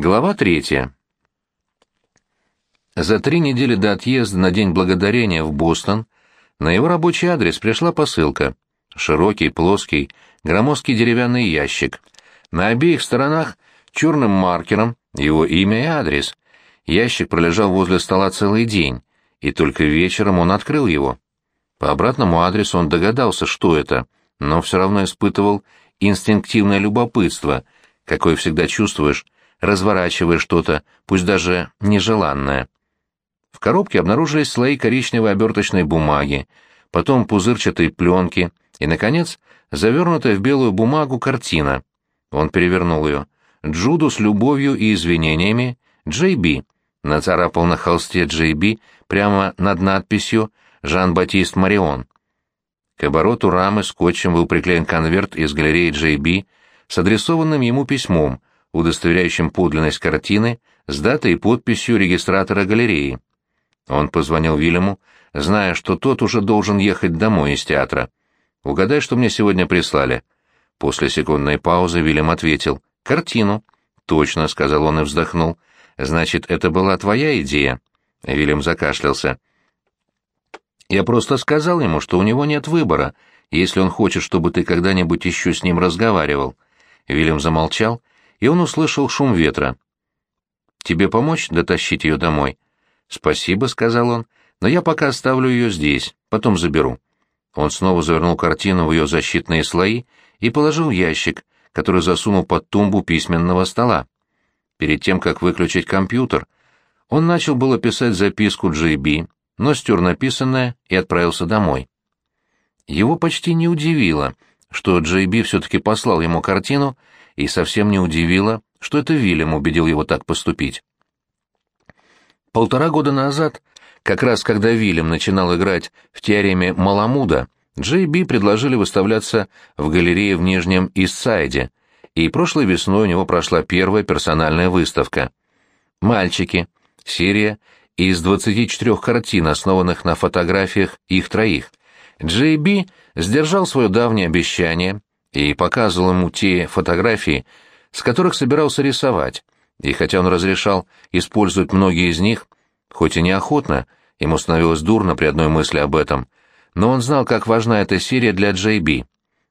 Глава третья. За три недели до отъезда на День Благодарения в Бостон на его рабочий адрес пришла посылка. Широкий, плоский, громоздкий деревянный ящик. На обеих сторонах черным маркером его имя и адрес. Ящик пролежал возле стола целый день, и только вечером он открыл его. По обратному адресу он догадался, что это, но все равно испытывал инстинктивное любопытство, какое всегда чувствуешь, разворачивая что-то, пусть даже нежеланное. В коробке обнаружились слои коричневой оберточной бумаги, потом пузырчатые пленки и, наконец, завернутая в белую бумагу картина. Он перевернул ее. «Джуду с любовью и извинениями. Джей Би». Нацарапал на холсте Джей Би прямо над надписью «Жан-Батист Марион». К обороту рамы скотчем был приклеен конверт из галереи Джей Би с адресованным ему письмом, удостоверяющим подлинность картины с датой и подписью регистратора галереи. Он позвонил Вильяму, зная, что тот уже должен ехать домой из театра. «Угадай, что мне сегодня прислали». После секундной паузы Вильям ответил. «Картину». «Точно», — сказал он и вздохнул. «Значит, это была твоя идея?» Вильям закашлялся. «Я просто сказал ему, что у него нет выбора, если он хочет, чтобы ты когда-нибудь еще с ним разговаривал». Вильям замолчал и он услышал шум ветра. «Тебе помочь дотащить ее домой?» «Спасибо», — сказал он, — «но я пока оставлю ее здесь, потом заберу». Он снова завернул картину в ее защитные слои и положил ящик, который засунул под тумбу письменного стола. Перед тем, как выключить компьютер, он начал было писать записку Джей но стер написанное и отправился домой. Его почти не удивило, что Джей все-таки послал ему картину и совсем не удивило, что это Вильям убедил его так поступить. Полтора года назад, как раз когда Вильям начинал играть в теореме Маламуда, Джей Би предложили выставляться в галерее в Нижнем Истсайде, и прошлой весной у него прошла первая персональная выставка. «Мальчики» — серия из 24 картин, основанных на фотографиях их троих. Джей Би сдержал свое давнее обещание и показывал ему те фотографии, с которых собирался рисовать, и хотя он разрешал использовать многие из них, хоть и неохотно, ему становилось дурно при одной мысли об этом, но он знал, как важна эта серия для Джей Би.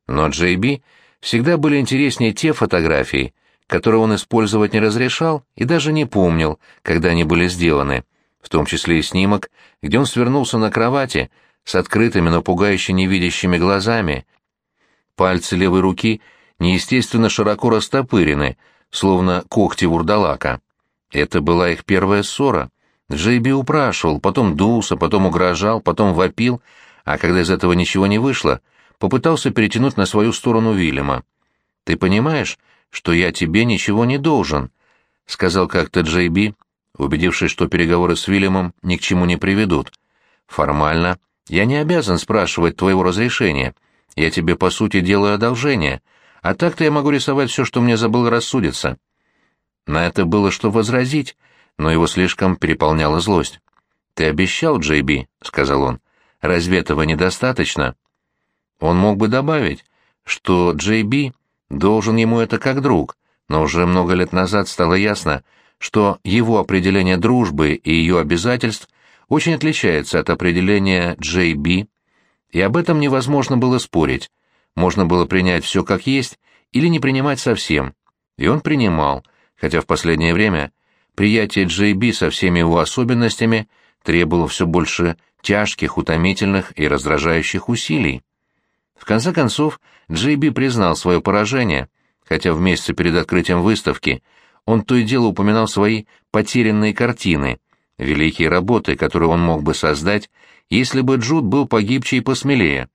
Но Джей Би всегда были интереснее те фотографии, которые он использовать не разрешал и даже не помнил, когда они были сделаны, в том числе и снимок, где он свернулся на кровати с открытыми, но пугающе невидящими глазами, Пальцы левой руки неестественно широко растопырены, словно когти вурдалака. Это была их первая ссора. Джейби упрашивал, потом дулся, потом угрожал, потом вопил, а когда из этого ничего не вышло, попытался перетянуть на свою сторону Вильяма. «Ты понимаешь, что я тебе ничего не должен», — сказал как-то Джейби, убедившись, что переговоры с Вильямом ни к чему не приведут. «Формально я не обязан спрашивать твоего разрешения». Я тебе, по сути, делаю одолжение, а так-то я могу рисовать все, что мне забыл рассудиться». На это было что возразить, но его слишком переполняла злость. «Ты обещал, Джейби», — сказал он. «Разве этого недостаточно?» Он мог бы добавить, что Джейби должен ему это как друг, но уже много лет назад стало ясно, что его определение дружбы и ее обязательств очень отличается от определения Джейби и об этом невозможно было спорить. Можно было принять все как есть или не принимать совсем. И он принимал, хотя в последнее время приятие Джей Би со всеми его особенностями требовало все больше тяжких, утомительных и раздражающих усилий. В конце концов, Джей Би признал свое поражение, хотя в месяце перед открытием выставки он то и дело упоминал свои потерянные картины, великие работы, которые он мог бы создать, если бы Джуд был погибче и посмелее,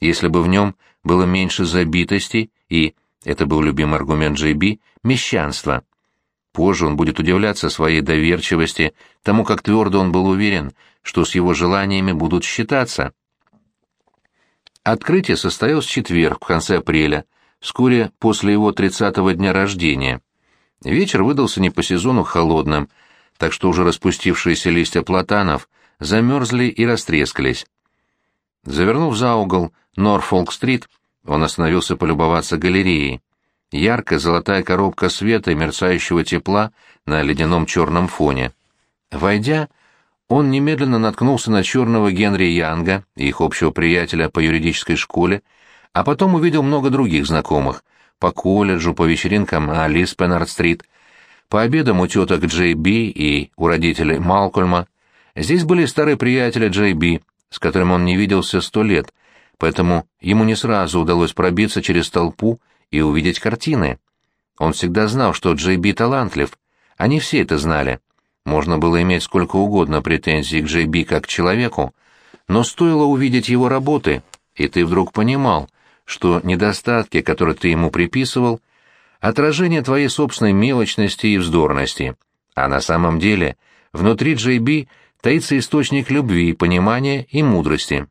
если бы в нем было меньше забитости и, это был любимый аргумент Джей Би, мещанства. Позже он будет удивляться своей доверчивости, тому, как твердо он был уверен, что с его желаниями будут считаться. Открытие состоялось в четверг, в конце апреля, вскоре после его тридцатого дня рождения. Вечер выдался не по сезону холодным, так что уже распустившиеся листья платанов замерзли и растрескались. Завернув за угол Норфолк-стрит, он остановился полюбоваться галереей. яркая золотая коробка света и мерцающего тепла на ледяном черном фоне. Войдя, он немедленно наткнулся на черного Генри Янга, их общего приятеля по юридической школе, а потом увидел много других знакомых — по колледжу, по вечеринкам на Лиспенард-стрит, по обедам у теток Джей Би и у родителей Малкольма. Здесь были старые приятели Джей Би, с которым он не виделся сто лет, поэтому ему не сразу удалось пробиться через толпу и увидеть картины. Он всегда знал, что Джей Би талантлив. Они все это знали. Можно было иметь сколько угодно претензий к Джей Би как к человеку, но стоило увидеть его работы, и ты вдруг понимал, что недостатки, которые ты ему приписывал, отражение твоей собственной мелочности и вздорности, а на самом деле внутри Джей Би таится источник любви, понимания и мудрости.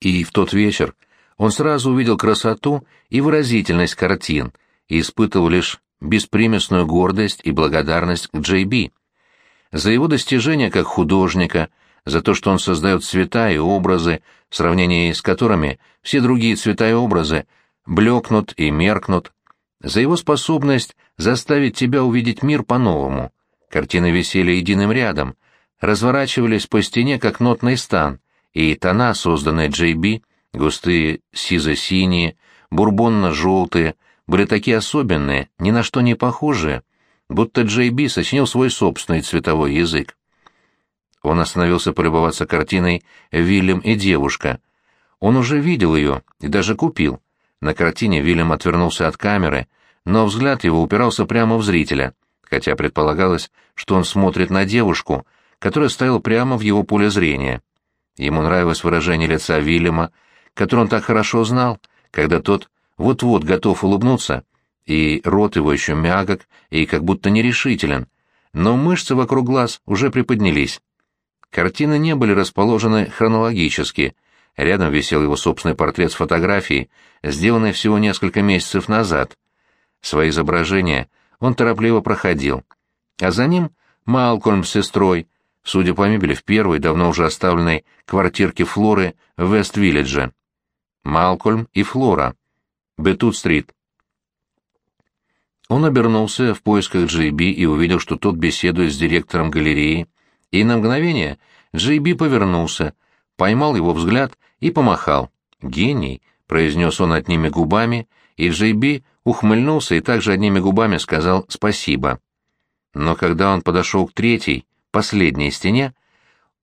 И в тот вечер он сразу увидел красоту и выразительность картин и испытывал лишь беспримесную гордость и благодарность к Джей Би. За его достижения как художника, за то, что он создает цвета и образы, в сравнении с которыми все другие цвета и образы блекнут и меркнут, за его способность заставить тебя увидеть мир по-новому. Картины висели единым рядом, разворачивались по стене, как нотный стан, и тона, созданные Джей Би, густые сизо-синие, бурбонно-желтые, были такие особенные, ни на что не похожие, будто Джей Би сочинил свой собственный цветовой язык. Он остановился полюбоваться картиной «Вильям и девушка». Он уже видел ее и даже купил. На картине Вильям отвернулся от камеры, но взгляд его упирался прямо в зрителя, хотя предполагалось, что он смотрит на девушку, которая стояла прямо в его поле зрения. Ему нравилось выражение лица Вильяма, которое он так хорошо знал, когда тот вот-вот готов улыбнуться, и рот его еще мягок и как будто нерешителен, но мышцы вокруг глаз уже приподнялись. Картины не были расположены хронологически. Рядом висел его собственный портрет с фотографией, сделанной всего несколько месяцев назад. Свои изображения он торопливо проходил. А за ним Малкольм с сестрой, судя по мебели, в первой, давно уже оставленной квартирке Флоры в Вест-Виллидже. Малкольм и Флора. Бетут-стрит. Он обернулся в поисках Джейби и увидел, что тот беседует с директором галереи, и на мгновение Джейби повернулся, поймал его взгляд и помахал. «Гений!» — произнес он одними губами, и Джейби ухмыльнулся и также одними губами сказал «спасибо». Но когда он подошел к третьей, последней стене,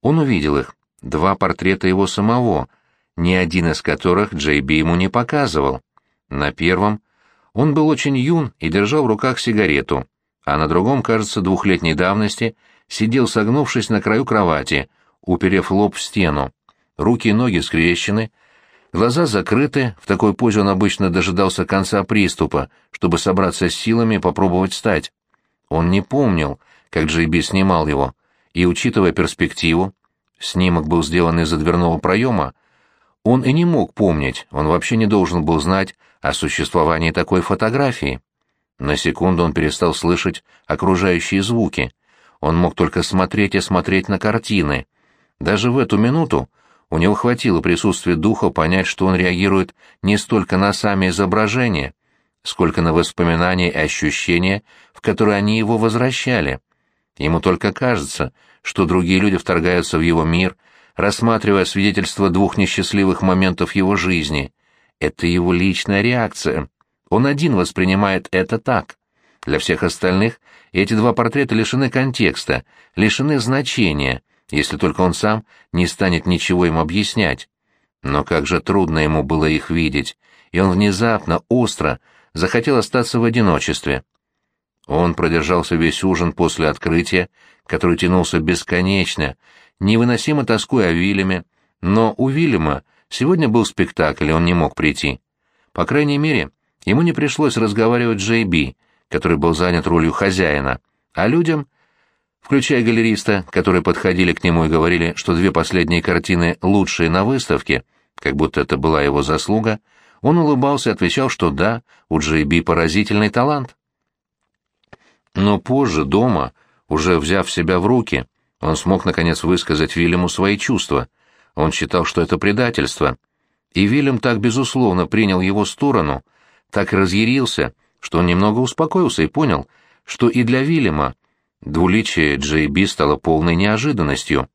он увидел их, два портрета его самого, ни один из которых Джейби ему не показывал. На первом он был очень юн и держал в руках сигарету, а на другом, кажется, двухлетней давности, сидел согнувшись на краю кровати, уперев лоб в стену. Руки и ноги скрещены, глаза закрыты, в такой позе он обычно дожидался конца приступа, чтобы собраться с силами и попробовать встать. Он не помнил, как Джейби снимал его, и, учитывая перспективу, снимок был сделан из-за дверного проема, он и не мог помнить, он вообще не должен был знать о существовании такой фотографии. На секунду он перестал слышать окружающие звуки. Он мог только смотреть и смотреть на картины. Даже в эту минуту у него хватило присутствия духа понять, что он реагирует не столько на сами изображения, сколько на воспоминания и ощущения, в которые они его возвращали. Ему только кажется, что другие люди вторгаются в его мир, рассматривая свидетельства двух несчастливых моментов его жизни. Это его личная реакция. Он один воспринимает это так. Для всех остальных эти два портрета лишены контекста, лишены значения, если только он сам не станет ничего им объяснять. Но как же трудно ему было их видеть, и он внезапно, остро, захотел остаться в одиночестве. Он продержался весь ужин после открытия, который тянулся бесконечно, невыносимо тоскуя о Вильяме, но у Вильяма сегодня был спектакль, и он не мог прийти. По крайней мере, ему не пришлось разговаривать с Джей Би, который был занят ролью хозяина, а людям, включая галериста, которые подходили к нему и говорили, что две последние картины лучшие на выставке, как будто это была его заслуга, он улыбался и отвечал, что да, у Джей Би поразительный талант. Но позже, дома, уже взяв себя в руки, он смог наконец высказать Вильяму свои чувства. Он считал, что это предательство. И Вильям так безусловно принял его сторону, так разъярился, что он немного успокоился и понял, что и для Вильяма двуличие Джей Би стало полной неожиданностью.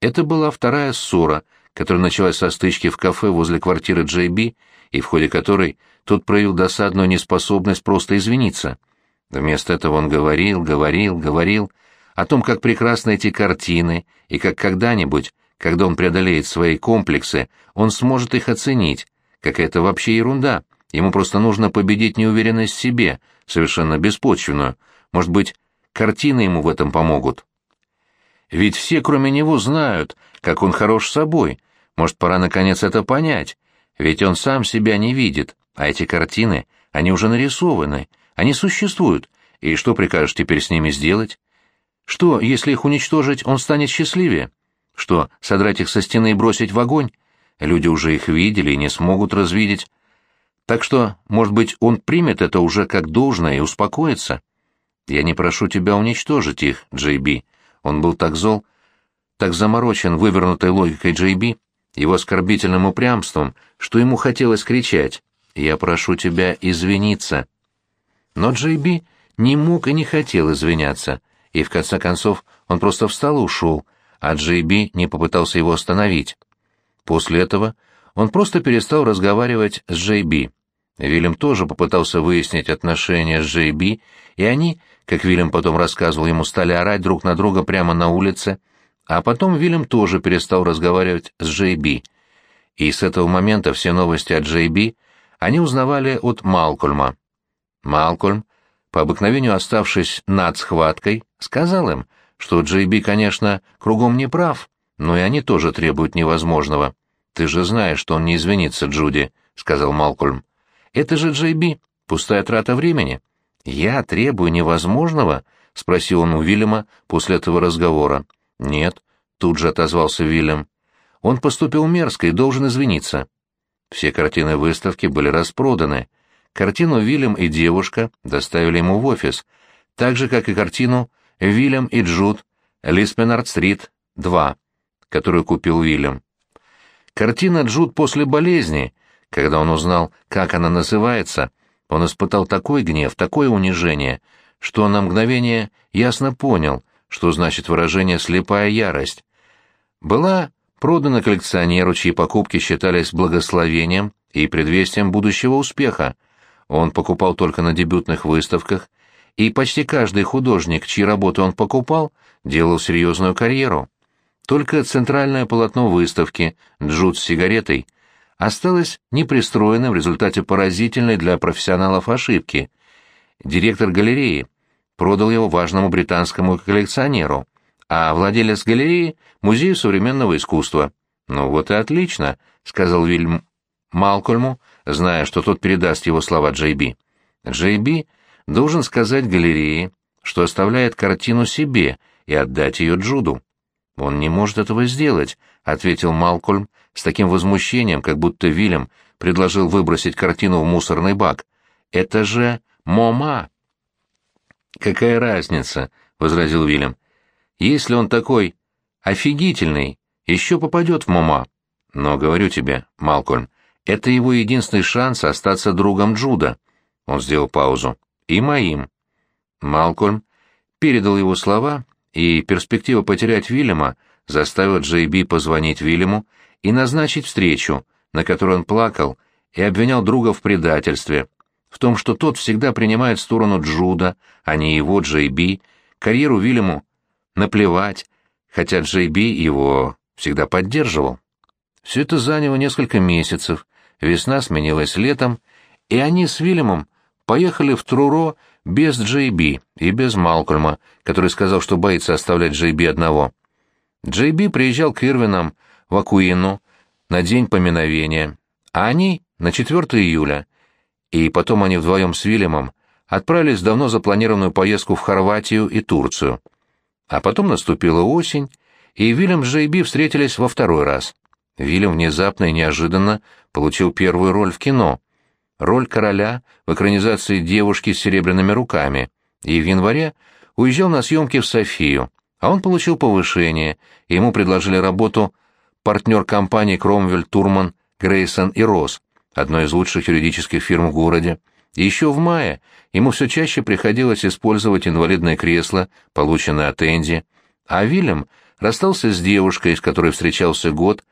Это была вторая ссора, которая началась со стычки в кафе возле квартиры Джей Би, и в ходе которой тот проявил досадную неспособность просто извиниться. Вместо этого он говорил, говорил, говорил о том, как прекрасны эти картины, и как когда-нибудь, когда он преодолеет свои комплексы, он сможет их оценить, какая-то вообще ерунда. Ему просто нужно победить неуверенность в себе, совершенно беспочвенную. Может быть, картины ему в этом помогут. Ведь все, кроме него, знают, как он хорош собой. Может, пора наконец это понять. Ведь он сам себя не видит, а эти картины, они уже нарисованы, они существуют. И что прикажешь теперь с ними сделать? Что, если их уничтожить, он станет счастливее? Что, содрать их со стены и бросить в огонь? Люди уже их видели и не смогут развидеть. Так что, может быть, он примет это уже как должное и успокоится. Я не прошу тебя уничтожить их, Джей Би. Он был так зол, так заморочен вывернутой логикой Джей Би, его оскорбительным упрямством, что ему хотелось кричать «Я прошу тебя извиниться». Но Джей Би не мог и не хотел извиняться, и в конце концов он просто встал и ушел, а Джей Би не попытался его остановить. После этого он просто перестал разговаривать с Джей Би. Вильям тоже попытался выяснить отношения с Джей Би, и они, как Вильям потом рассказывал, ему стали орать друг на друга прямо на улице, а потом Вильям тоже перестал разговаривать с Джей Би. И с этого момента все новости от Джей Би они узнавали от Малкольма. Малкольм, по обыкновению оставшись над схваткой, сказал им, что Джей Би, конечно, кругом не прав, но и они тоже требуют невозможного. «Ты же знаешь, что он не извинится, Джуди», — сказал Малкольм. «Это же Джей Би, пустая трата времени». «Я требую невозможного?» — спросил он у Вильяма после этого разговора. «Нет», — тут же отозвался Вильям. «Он поступил мерзко и должен извиниться». Все картины выставки были распроданы. Картину «Вильям и девушка» доставили ему в офис, так же, как и картину «Вильям и Джуд», Лиспенард-стрит, 2, которую купил Вильям. Картина «Джуд после болезни», когда он узнал, как она называется, он испытал такой гнев, такое унижение, что на мгновение ясно понял — что значит выражение «слепая ярость», была продана коллекционеру, чьи покупки считались благословением и предвестием будущего успеха. Он покупал только на дебютных выставках, и почти каждый художник, чьи работы он покупал, делал серьезную карьеру. Только центральное полотно выставки «Джуд с сигаретой» осталось непристроенным в результате поразительной для профессионалов ошибки. Директор галереи продал его важному британскому коллекционеру, а владелец галереи — музею современного искусства. «Ну вот и отлично», — сказал Вильм Малкольму, зная, что тот передаст его слова Джей Би. Джей Би должен сказать галерее, что оставляет картину себе и отдать ее Джуду. «Он не может этого сделать», — ответил Малкольм с таким возмущением, как будто Вильям предложил выбросить картину в мусорный бак. «Это же MoMA!» «Какая разница?» — возразил Вильям. «Если он такой офигительный, еще попадет в MoMA. Но, говорю тебе, Малкольм, это его единственный шанс остаться другом Джуда». Он сделал паузу. «И моим». Малкольм передал его слова, и перспектива потерять Вильяма заставила Джей Би позвонить Вильяму и назначить встречу, на которой он плакал и обвинял друга в предательстве, в том, что тот всегда принимает сторону Джуда, а не его Джей Би, карьеру Вильяму наплевать, хотя Джей Би его всегда поддерживал. Все это заняло несколько месяцев, весна сменилась летом, и они с Вильямом поехали в Труро без Джей Би и без Малкольма, который сказал, что боится оставлять Джей Би одного. Джей Би приезжал к Ирвинам в Акуину на день поминовения, а они — на 4 июля, и потом они вдвоем с Вильямом отправились в давно запланированную поездку в Хорватию и Турцию. А потом наступила осень, и Вильям с Джейби встретились во второй раз. Вильям внезапно и неожиданно получил первую роль в кино. Роль короля в экранизации «Девушки с серебряными руками», и в январе уезжал на съемки в Софию, а он получил повышение, ему предложили работу партнер компании Кромвель, Турман, Грейсон и Росс, одной из лучших юридических фирм в городе. И еще в мае ему все чаще приходилось использовать инвалидное кресло, полученное от Энди, а Вильям расстался с девушкой, с которой встречался год,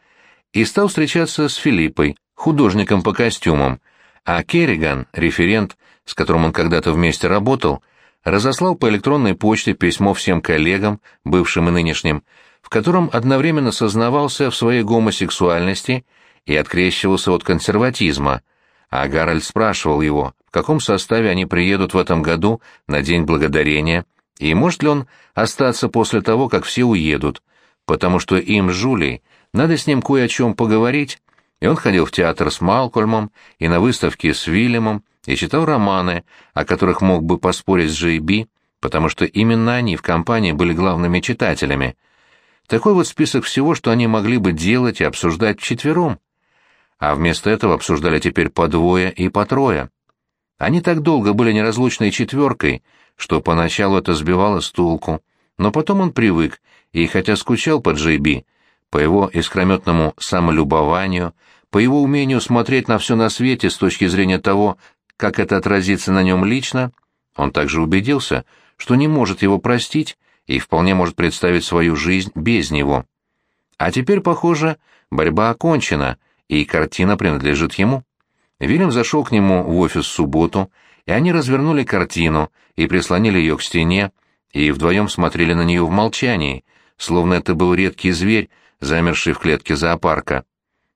и стал встречаться с Филиппой, художником по костюмам, а Керриган, референт, с которым он когда-то вместе работал, разослал по электронной почте письмо всем коллегам, бывшим и нынешним, в котором одновременно сознавался в своей гомосексуальности и открещивался от консерватизма, а Гарольд спрашивал его, в каком составе они приедут в этом году на День Благодарения, и может ли он остаться после того, как все уедут, потому что им с Жулей надо с ним кое о чем поговорить, и он ходил в театр с Малкольмом и на выставке с Вильямом, и читал романы, о которых мог бы поспорить с Джей Би, потому что именно они в компании были главными читателями. Такой вот список всего, что они могли бы делать и обсуждать вчетвером. А вместо этого обсуждали теперь по двое и по трое. Они так долго были неразлучной четверкой, что поначалу это сбивало с толку, но потом он привык, и хотя скучал по Джей Би, по его искрометному самолюбованию, по его умению смотреть на все на свете с точки зрения того, как это отразится на нем лично, он также убедился, что не может его простить и вполне может представить свою жизнь без него. А теперь, похоже, борьба окончена, и картина принадлежит ему. Вильям зашел к нему в офис в субботу, и они развернули картину и прислонили ее к стене, и вдвоем смотрели на нее в молчании, словно это был редкий зверь, замерший в клетке зоопарка.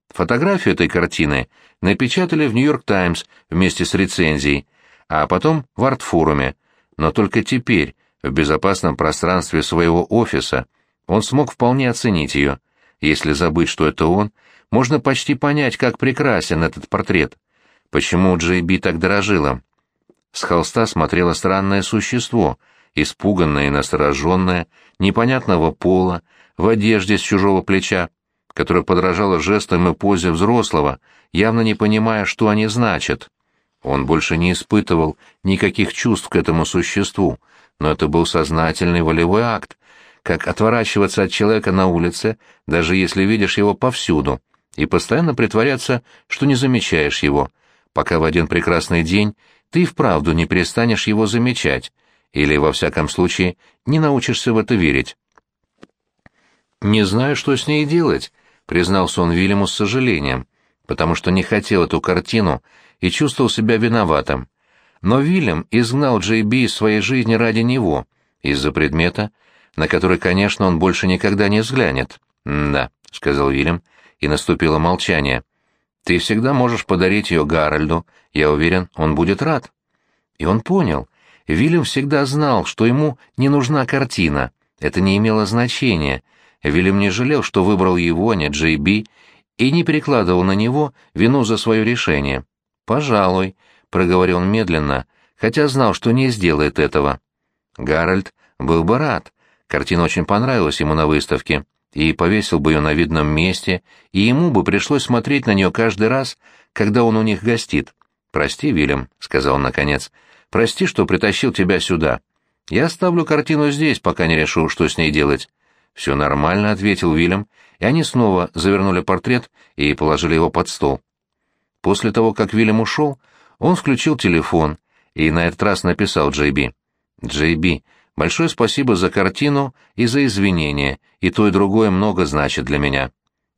Фотографию этой картины напечатали в «Нью-Йорк Таймс» вместе с рецензией, а потом в арт-форуме, но только теперь, в безопасном пространстве своего офиса, он смог вполне оценить ее. Если забыть, что это он, можно почти понять, как прекрасен этот портрет. Почему Джей Би так дорожила? С холста смотрело странное существо, испуганное и настороженное, непонятного пола, в одежде с чужого плеча, которая подражала жестам и позе взрослого, явно не понимая, что они значат. Он больше не испытывал никаких чувств к этому существу, но это был сознательный волевой акт, как отворачиваться от человека на улице, даже если видишь его повсюду, и постоянно притворяться, что не замечаешь его, пока в один прекрасный день ты вправду не перестанешь его замечать, или, во всяком случае, не научишься в это верить. «Не знаю, что с ней делать», — признался он Вильяму с сожалением, потому что не хотел эту картину и чувствовал себя виноватым. Но Вильям изгнал Джей Би из своей жизни ради него, из-за предмета, на который, конечно, он больше никогда не взглянет. «Да», — сказал Вильям, и наступило молчание. «Ты всегда можешь подарить ее Гарольду, я уверен, он будет рад». И он понял. Вильям всегда знал, что ему не нужна картина, это не имело значения — Вильям не жалел, что выбрал его, а не Джей Би, и не перекладывал на него вину за свое решение. «Пожалуй», — проговорил он медленно, хотя знал, что не сделает этого. Гарольд был бы рад. Картина очень понравилась ему на выставке, и повесил бы ее на видном месте, и ему бы пришлось смотреть на нее каждый раз, когда он у них гостит. «Прости, Вильям», — сказал он наконец, — «прости, что притащил тебя сюда. Я оставлю картину здесь, пока не решу, что с ней делать. «Все нормально», — ответил Вильям, и они снова завернули портрет и положили его под стол. После того, как Вильям ушел, он включил телефон и на этот раз написал Джей Би. «Джей Би, большое спасибо за картину и за извинения, и то и другое много значит для меня».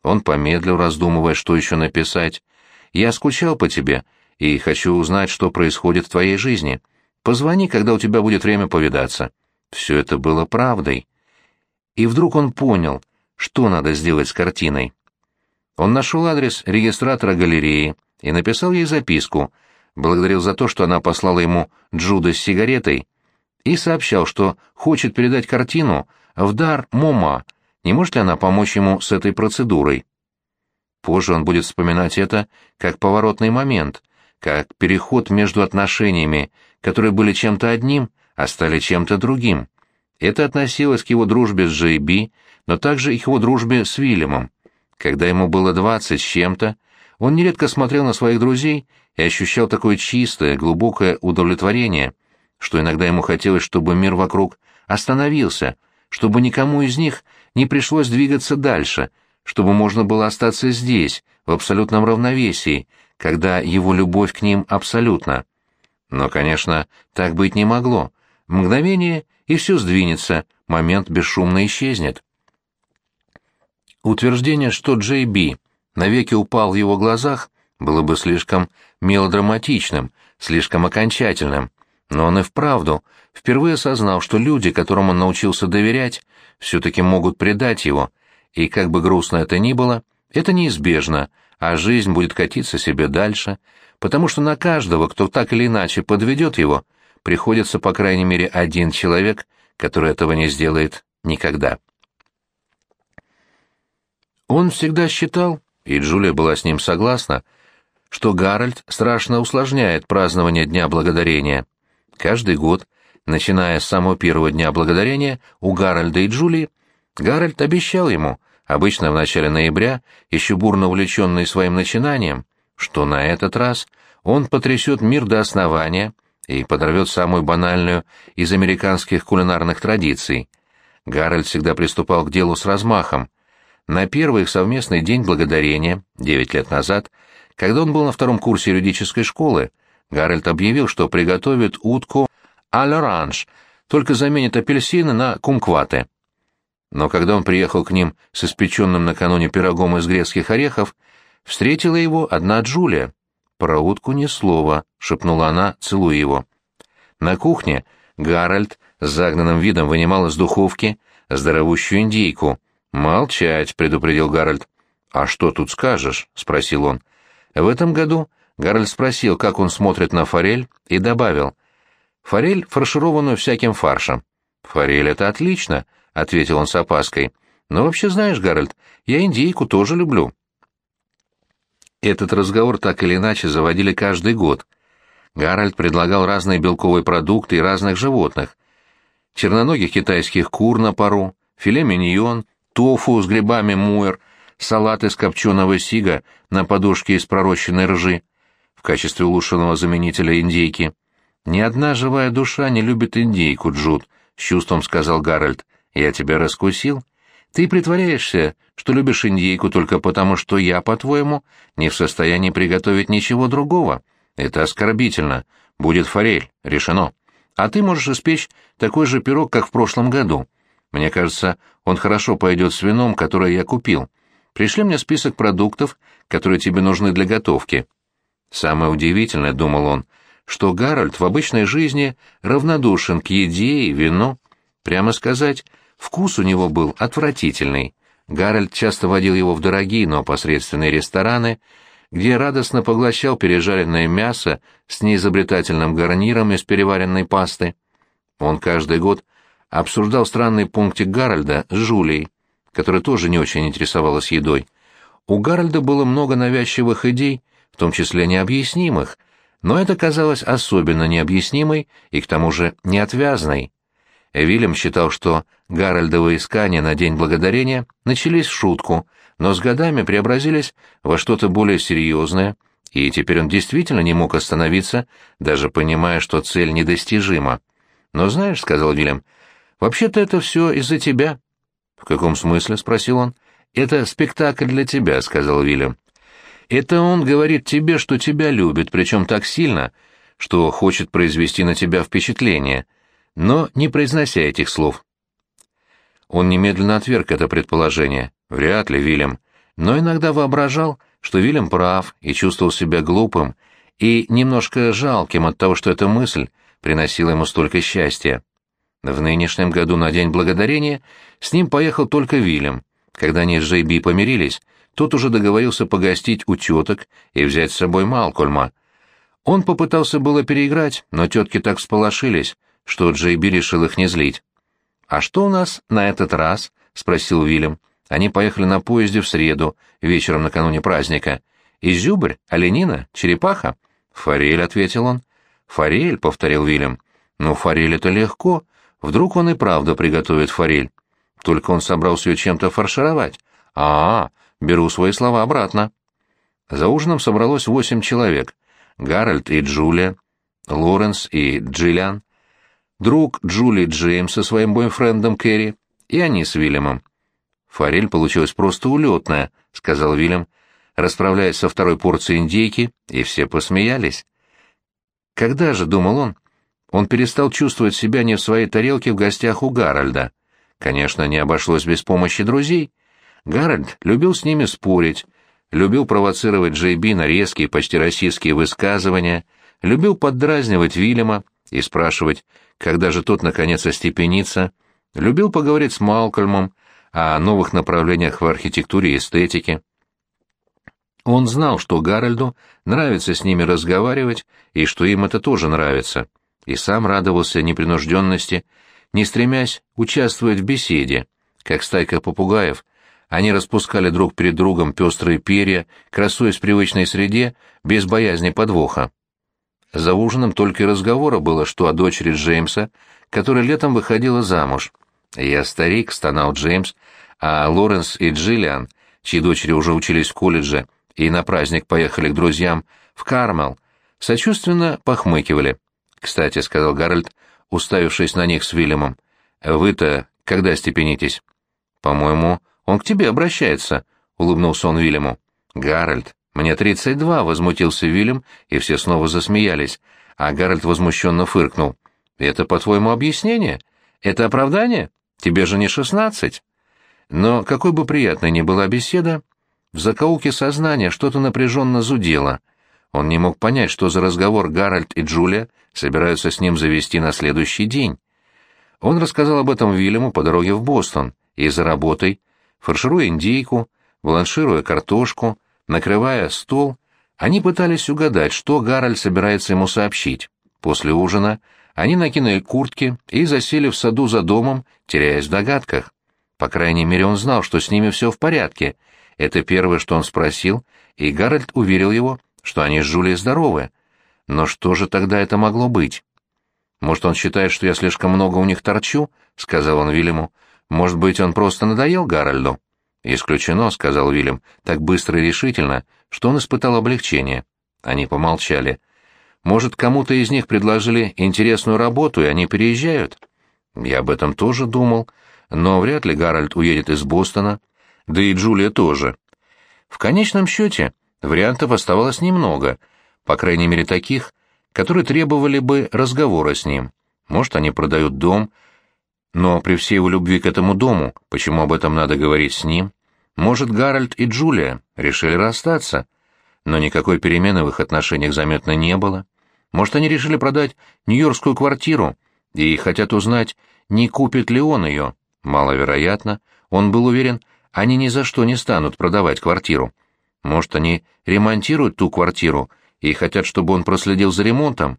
Он помедлил, раздумывая, что еще написать. «Я скучал по тебе и хочу узнать, что происходит в твоей жизни. Позвони, когда у тебя будет время повидаться». Все это было правдой. И вдруг он понял, что надо сделать с картиной. Он нашел адрес регистратора галереи и написал ей записку, благодарил за то, что она послала ему Джуда с сигаретой, и сообщал, что хочет передать картину в дар Мома, не может ли она помочь ему с этой процедурой. Позже он будет вспоминать это как поворотный момент, как переход между отношениями, которые были чем-то одним, а стали чем-то другим. Это относилось к его дружбе с Джей Би, но также и к его дружбе с Вильямом. Когда ему было двадцать с чем-то, он нередко смотрел на своих друзей и ощущал такое чистое, глубокое удовлетворение, что иногда ему хотелось, чтобы мир вокруг остановился, чтобы никому из них не пришлось двигаться дальше, чтобы можно было остаться здесь, в абсолютном равновесии, когда его любовь к ним абсолютна. Но, конечно, так быть не могло. Мгновение, и все сдвинется, момент бесшумно исчезнет. Утверждение, что Джей Би навеки упал в его глазах, было бы слишком мелодраматичным, слишком окончательным. Но он и вправду впервые осознал, что люди, которым он научился доверять, все-таки могут предать его, и как бы грустно это ни было, это неизбежно, а жизнь будет катиться себе дальше, потому что на каждого, кто так или иначе подведет его, приходится по крайней мере один человек, который этого не сделает никогда. Он всегда считал, и Джулия была с ним согласна, что Гарольд страшно усложняет празднование Дня Благодарения. Каждый год, начиная с самого первого Дня Благодарения, у Гарольда и Джулии, Гарольд обещал ему, обычно в начале ноября, еще бурно увлеченный своим начинанием, что на этот раз он потрясет мир до основания и подорвет самую банальную из американских кулинарных традиций. Гарольд всегда приступал к делу с размахом. На первый их совместный день благодарения, девять лет назад, когда он был на втором курсе юридической школы, Гарольд объявил, что приготовит утку аль-оранж, только заменит апельсины на кумкваты. Но когда он приехал к ним с испеченным накануне пирогом из грецких орехов, встретила его одна Джулия. «Про утку ни слова», — шепнула она, целуя его. На кухне Гарольд с загнанным видом вынимал из духовки здоровущую индейку. «Молчать», — предупредил Гарольд. «А что тут скажешь?» — спросил он. В этом году Гарольд спросил, как он смотрит на форель, и добавил. «Форель, фаршированную всяким фаршем». «Форель — это отлично», — ответил он с опаской. «Но вообще знаешь, Гарольд, я индейку тоже люблю». Этот разговор так или иначе заводили каждый год. Гарольд предлагал разные белковые продукты и разных животных. Черноногих китайских кур на пару, филе миньон, тофу с грибами муэр, салат из копченого сига на подушке из пророщенной ржи в качестве улучшенного заменителя индейки. «Ни одна живая душа не любит индейку, Джуд», — с чувством сказал Гарольд. «Я тебя раскусил. Ты притворяешься, что любишь индейку только потому, что я, по-твоему, не в состоянии приготовить ничего другого. Это оскорбительно. Будет форель. Решено. А ты можешь испечь такой же пирог, как в прошлом году. Мне кажется, он хорошо пойдет с вином, которое я купил. Пришли мне список продуктов, которые тебе нужны для готовки. Самое удивительное, думал он, что Гарольд в обычной жизни равнодушен к еде и вину. Прямо сказать, вкус у него был отвратительный. Гарольд часто водил его в дорогие, но посредственные рестораны, где радостно поглощал пережаренное мясо с неизобретательным гарниром из переваренной пасты. Он каждый год обсуждал странный пунктик Гарольда с Жулей, которая тоже не очень интересовалась едой. У Гарольда было много навязчивых идей, в том числе необъяснимых, но это казалось особенно необъяснимой и к тому же неотвязной. Вильям считал, что Гарольдовы искания на День Благодарения начались в шутку, но с годами преобразились во что-то более серьезное, и теперь он действительно не мог остановиться, даже понимая, что цель недостижима. «Но знаешь», — сказал Вильям, — «вообще-то это все из-за тебя. «В каком смысле?» — спросил он. «Это спектакль для тебя», — сказал Вильям. «Это он говорит тебе, что тебя любит, причем так сильно, что хочет произвести на тебя впечатление, но не произнося этих слов». Он немедленно отверг это предположение. Вряд ли, Вильям. Но иногда воображал, что Вильям прав и чувствовал себя глупым и немножко жалким от того, что эта мысль приносила ему столько счастья. В нынешнем году на День Благодарения с ним поехал только Вильям. Когда они с Джейби помирились, тот уже договорился погостить у теток и взять с собой Малкольма. Он попытался было переиграть, но тетки так всполошились, что Джейби решил их не злить. «А что у нас на этот раз?» — спросил Вильям. Они поехали на поезде в среду, вечером накануне праздника. «Изюбрь? Оленина? Черепаха?» «Форель», — ответил он. «Форель», — повторил Вильям. «Ну, форель — это легко. Вдруг он и правда приготовит форель. Только он собрался ее чем-то фаршировать. А, -а, а, беру свои слова обратно. За ужином собралось восемь человек. Гарольд и Джулия, Лоренс и Джиллиан, друг Джули Джеймс со своим бойфрендом Кэрри и они с Вильямом. «Форель получилась просто улетная», — сказал Вильям, расправляясь со второй порцией индейки, и все посмеялись. Когда же, думал он, он перестал чувствовать себя не в своей тарелке в гостях у Гарольда. Конечно, не обошлось без помощи друзей. Гарольд любил с ними спорить, любил провоцировать Джейби на резкие, почти российские высказывания, любил поддразнивать Вильяма и спрашивать, когда же тот наконец остепенится, любил поговорить с Малкольмом о новых направлениях в архитектуре и эстетике. Он знал, что Гарольду нравится с ними разговаривать, и что им это тоже нравится, и сам радовался непринужденности, не стремясь участвовать в беседе, как стайка попугаев, они распускали друг перед другом пестрые перья, красуясь в привычной среде, без боязни подвоха. За ужином только разговора было, что о дочери Джеймса, которая летом выходила замуж. «Я старик», — стонал Джеймс, а Лоренс и Джиллиан, чьи дочери уже учились в колледже и на праздник поехали к друзьям в Кармел, сочувственно похмыкивали. «Кстати», — сказал Гарольд, уставившись на них с Вильямом, — «вы-то когда остепенитесь?» «По-моему, он к тебе обращается», — улыбнулся он Вильяму. «Гарольд, мне тридцать два», — возмутился Вильям, и все снова засмеялись, а Гарольд возмущенно фыркнул. «Это, по-твоему, объяснение? Это оправдание? Тебе же не шестнадцать». Но какой бы приятной ни была беседа, в закоулке сознания что-то напряженно зудело. Он не мог понять, что за разговор Гарольд и Джулия собираются с ним завести на следующий день. Он рассказал об этом Вильяму по дороге в Бостон, и за работой, фаршируя индейку, бланшируя картошку, накрывая стол, они пытались угадать, что Гарольд собирается ему сообщить. После ужина они накинули куртки и засели в саду за домом, теряясь в догадках. По крайней мере, он знал, что с ними все в порядке. Это первое, что он спросил, и Гарольд уверил его, что они с Джулией здоровы. Но что же тогда это могло быть? «Может, он считает, что я слишком много у них торчу?» — сказал он Вильяму. «Может быть, он просто надоел Гарольду?» «Исключено», — сказал Вильям, так быстро и решительно, что он испытал облегчение. Они помолчали. «Может, кому-то из них предложили интересную работу, и они переезжают?» «Я об этом тоже думал, но вряд ли Гарольд уедет из Бостона, да и Джулия тоже». В конечном счете, вариантов оставалось немного, по крайней мере таких, которые требовали бы разговора с ним. Может, они продают дом, но при всей его любви к этому дому, почему об этом надо говорить с ним? Может, Гарольд и Джулия решили расстаться, но никакой перемены в их отношениях заметно не было. Может, они решили продать нью-йоркскую квартиру и хотят узнать, не купит ли он ее. Маловероятно. Он был уверен, они ни за что не станут продавать квартиру. Может, они ремонтируют ту квартиру и хотят, чтобы он проследил за ремонтом.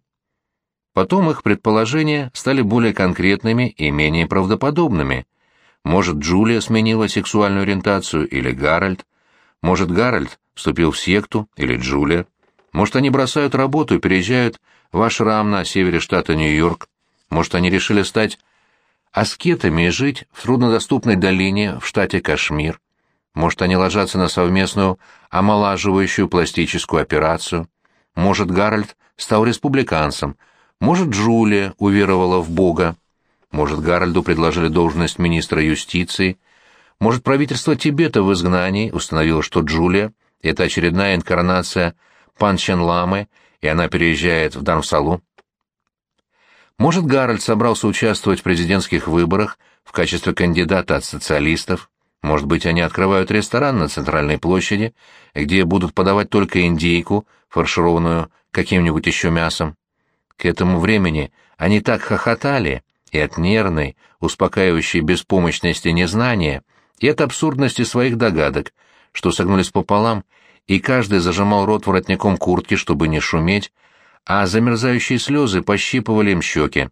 Потом их предположения стали более конкретными и менее правдоподобными. Может, Джулия сменила сексуальную ориентацию или Гарольд? Может, Гарольд вступил в секту или Джулия? Может, они бросают работу и переезжают в Ашрам на севере штата Нью-Йорк? Может, они решили стать аскетами и жить в труднодоступной долине в штате Кашмир? Может, они ложатся на совместную омолаживающую пластическую операцию? Может, Гарольд стал республиканцем – может, Джулия уверовала в Бога. Может, Гарольду предложили должность министра юстиции. Может, правительство Тибета в изгнании установило, что Джулия — это очередная инкарнация Панчен Ламы, и она переезжает в Дхарамсалу. Может, Гарольд собрался участвовать в президентских выборах в качестве кандидата от социалистов. Может быть, они открывают ресторан на Центральной площади, где будут подавать только индейку, фаршированную каким-нибудь еще мясом. К этому времени они так хохотали и от нервной, успокаивающей беспомощности незнания, и от абсурдности своих догадок, что согнулись пополам, и каждый зажимал рот воротником куртки, чтобы не шуметь, а замерзающие слезы пощипывали им щеки.